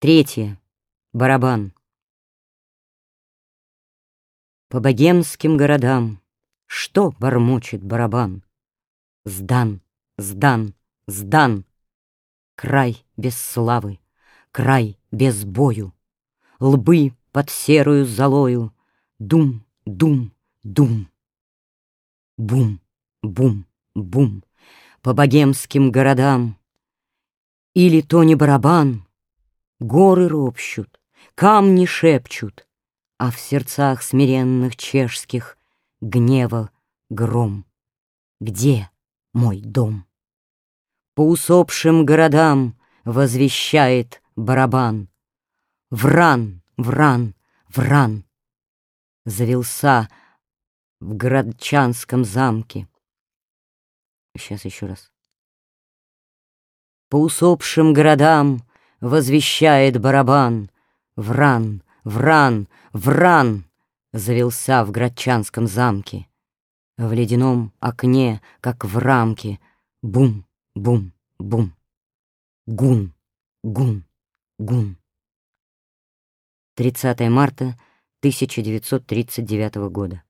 Третье. Барабан. По богемским городам Что бормочет барабан? Сдан, сдан, сдан. Край без славы, край без бою, Лбы под серую золою, Дум, дум, дум. Бум, бум, бум. По богемским городам. Или то не барабан, Горы ропщут, камни шепчут, А в сердцах смиренных чешских Гнева гром. Где мой дом? По усопшим городам Возвещает барабан. Вран, вран, вран. Завелся в городчанском замке. Сейчас еще раз. По усопшим городам возвещает барабан. Вран, вран, вран завелся в Градчанском замке. В ледяном окне, как в рамке, бум, бум, бум. Гун, гун, гун. 30 марта 1939 года.